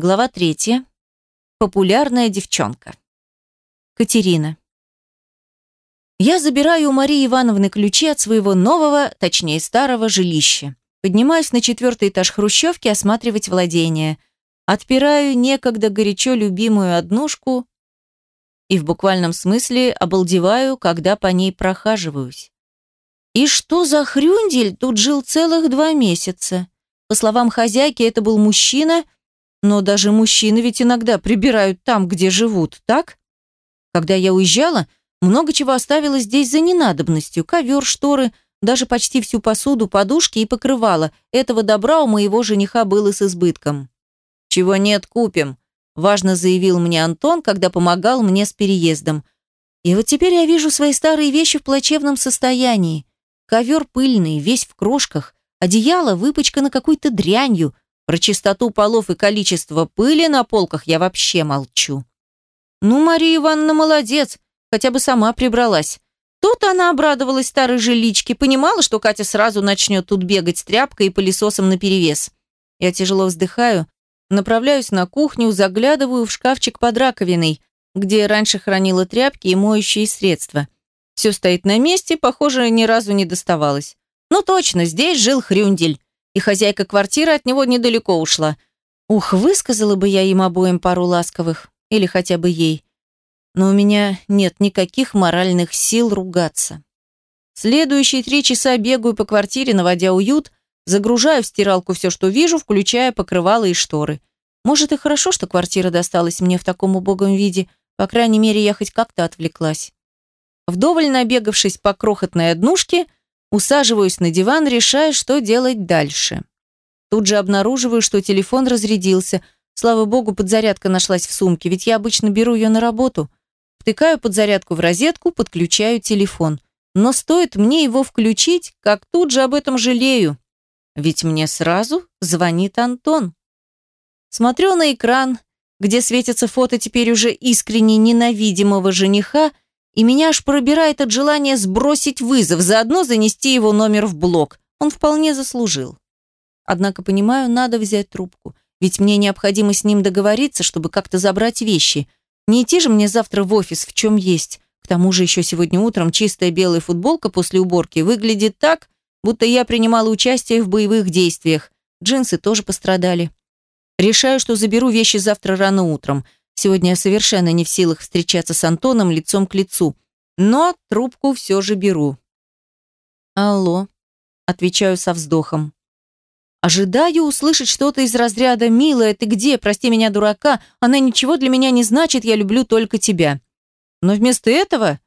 Глава третья. Популярная девчонка. Катерина. Я забираю у Марии Ивановны ключи от своего нового, точнее старого, жилища. Поднимаюсь на четвертый этаж хрущевки осматривать владение. Отпираю некогда горячо любимую однушку и в буквальном смысле обалдеваю, когда по ней прохаживаюсь. И что за хрюндель тут жил целых два месяца? По словам хозяйки, это был мужчина – но даже мужчины ведь иногда прибирают там, где живут, так? Когда я уезжала, много чего оставила здесь за ненадобностью. Ковер, шторы, даже почти всю посуду, подушки и покрывала. Этого добра у моего жениха было с избытком. «Чего нет, купим», – важно заявил мне Антон, когда помогал мне с переездом. И вот теперь я вижу свои старые вещи в плачевном состоянии. Ковер пыльный, весь в крошках, одеяло выпачкано какой-то дрянью – про чистоту полов и количество пыли на полках я вообще молчу. Ну, Мария Ивановна молодец, хотя бы сама прибралась. Тут она обрадовалась старой жиличке, понимала, что Катя сразу начнет тут бегать с тряпкой и пылесосом наперевес. Я тяжело вздыхаю, направляюсь на кухню, заглядываю в шкафчик под раковиной, где раньше хранила тряпки и моющие средства. Все стоит на месте, похоже, ни разу не доставалось. Ну точно, здесь жил Хрюндель и хозяйка квартиры от него недалеко ушла. Ух, высказала бы я им обоим пару ласковых, или хотя бы ей. Но у меня нет никаких моральных сил ругаться. Следующие три часа бегаю по квартире, наводя уют, загружаю в стиралку все, что вижу, включая покрывало и шторы. Может, и хорошо, что квартира досталась мне в таком убогом виде, по крайней мере, я хоть как-то отвлеклась. Вдоволь набегавшись по крохотной однушке, Усаживаюсь на диван, решая, что делать дальше. Тут же обнаруживаю, что телефон разрядился. Слава богу, подзарядка нашлась в сумке, ведь я обычно беру ее на работу. Втыкаю подзарядку в розетку, подключаю телефон. Но стоит мне его включить, как тут же об этом жалею. Ведь мне сразу звонит Антон. Смотрю на экран, где светится фото теперь уже искренне ненавидимого жениха, и меня аж пробирает от желания сбросить вызов, заодно занести его номер в блог. Он вполне заслужил. Однако, понимаю, надо взять трубку, ведь мне необходимо с ним договориться, чтобы как-то забрать вещи. Не идти же мне завтра в офис, в чем есть. К тому же еще сегодня утром чистая белая футболка после уборки выглядит так, будто я принимала участие в боевых действиях. Джинсы тоже пострадали. Решаю, что заберу вещи завтра рано утром – Сегодня я совершенно не в силах встречаться с Антоном лицом к лицу, но трубку все же беру. «Алло», — отвечаю со вздохом. Ожидаю услышать что-то из разряда «Милая, ты где? Прости меня, дурака. Она ничего для меня не значит, я люблю только тебя». Но вместо этого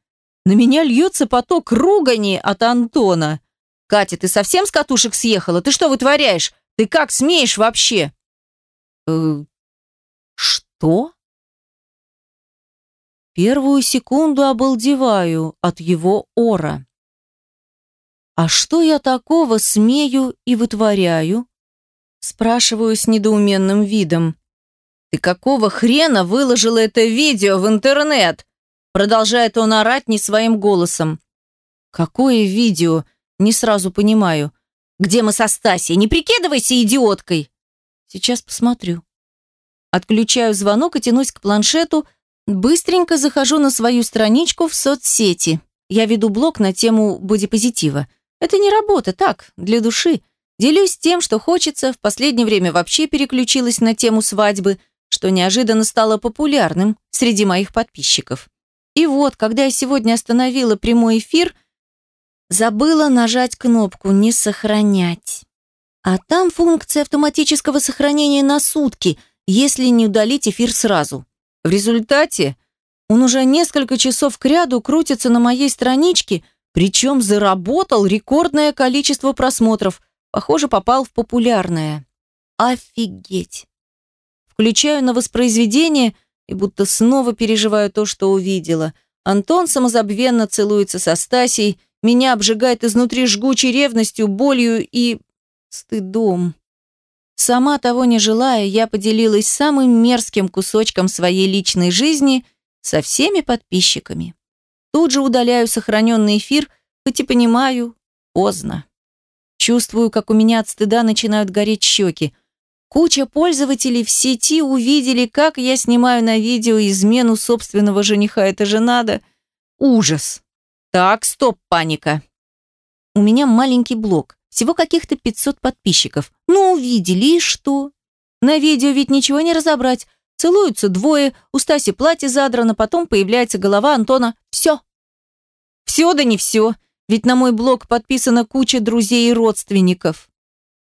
на меня льется поток ругани от Антона. «Катя, ты совсем с катушек съехала? Ты что вытворяешь? Ты как смеешь вообще?» «Э, «Что?» Первую секунду обалдеваю от его ора. «А что я такого смею и вытворяю?» Спрашиваю с недоуменным видом. «Ты какого хрена выложила это видео в интернет?» Продолжает он орать не своим голосом. «Какое видео?» Не сразу понимаю. «Где мы со Стасей? Не прикидывайся идиоткой!» «Сейчас посмотрю». Отключаю звонок и тянусь к планшету, Быстренько захожу на свою страничку в соцсети. Я веду блог на тему бодипозитива. Это не работа, так, для души. Делюсь тем, что хочется, в последнее время вообще переключилась на тему свадьбы, что неожиданно стало популярным среди моих подписчиков. И вот, когда я сегодня остановила прямой эфир, забыла нажать кнопку «Не сохранять». А там функция автоматического сохранения на сутки, если не удалить эфир сразу. В результате он уже несколько часов кряду крутится на моей страничке, причем заработал рекордное количество просмотров. Похоже, попал в популярное. Офигеть! Включаю на воспроизведение и будто снова переживаю то, что увидела. Антон самозабвенно целуется со Стасей, меня обжигает изнутри жгучей ревностью, болью и стыдом. Сама того не желая, я поделилась самым мерзким кусочком своей личной жизни со всеми подписчиками. Тут же удаляю сохраненный эфир, хоть и понимаю, поздно. Чувствую, как у меня от стыда начинают гореть щеки. Куча пользователей в сети увидели, как я снимаю на видео измену собственного жениха. Это же надо. Ужас. Так, стоп, паника. У меня маленький блог. Всего каких-то 500 подписчиков. Ну, увидели, и что? На видео ведь ничего не разобрать. Целуются двое, у Стаси платье задрано, потом появляется голова Антона. Все. Все да не все. Ведь на мой блог подписана куча друзей и родственников.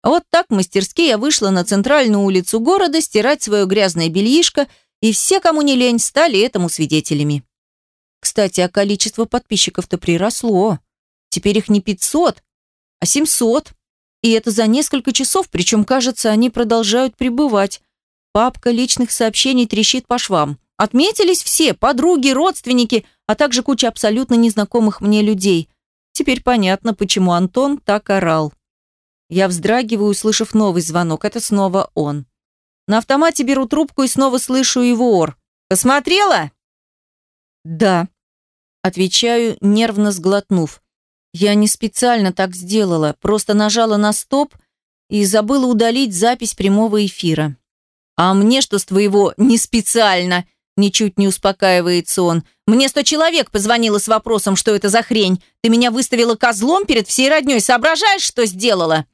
Вот так мастерски я вышла на центральную улицу города стирать свое грязное бельишко, и все, кому не лень, стали этому свидетелями. Кстати, а количество подписчиков-то приросло. Теперь их не 500, а 700. И это за несколько часов, причем, кажется, они продолжают пребывать. Папка личных сообщений трещит по швам. Отметились все, подруги, родственники, а также куча абсолютно незнакомых мне людей. Теперь понятно, почему Антон так орал. Я вздрагиваю, услышав новый звонок. Это снова он. На автомате беру трубку и снова слышу его ор. «Посмотрела?» «Да», — отвечаю, нервно сглотнув. «Я не специально так сделала, просто нажала на стоп и забыла удалить запись прямого эфира». «А мне что с твоего «не специально»?» Ничуть не успокаивается он. «Мне сто человек позвонило с вопросом, что это за хрень. Ты меня выставила козлом перед всей родней. Соображаешь, что сделала?»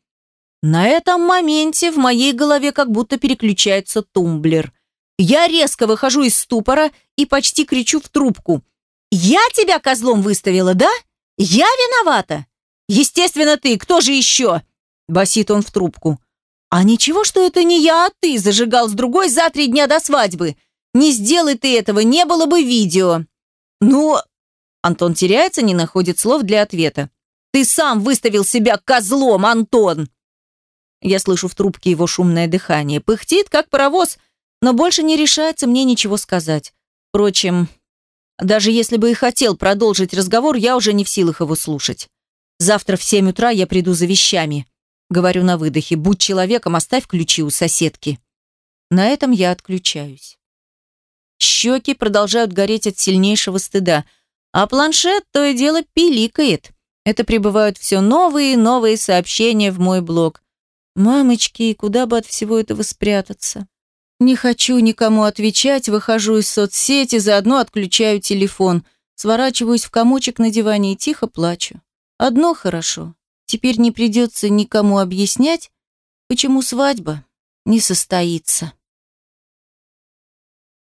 На этом моменте в моей голове как будто переключается тумблер. Я резко выхожу из ступора и почти кричу в трубку. «Я тебя козлом выставила, да? Я виновата? Естественно, ты. Кто же еще?» Басит он в трубку. «А ничего, что это не я, а ты зажигал с другой за три дня до свадьбы. Не сделай ты этого, не было бы видео». «Ну...» Антон теряется, не находит слов для ответа. «Ты сам выставил себя козлом, Антон!» Я слышу в трубке его шумное дыхание. Пыхтит, как паровоз, но больше не решается мне ничего сказать. Впрочем, даже если бы и хотел продолжить разговор, я уже не в силах его слушать. Завтра в семь утра я приду за вещами. Говорю на выдохе. Будь человеком, оставь ключи у соседки. На этом я отключаюсь. Щеки продолжают гореть от сильнейшего стыда, а планшет то и дело пиликает. Это прибывают все новые и новые сообщения в мой блог. Мамочки, куда бы от всего этого спрятаться? Не хочу никому отвечать, выхожу из соцсети, заодно отключаю телефон, сворачиваюсь в комочек на диване и тихо плачу. Одно хорошо. Теперь не придется никому объяснять, почему свадьба не состоится.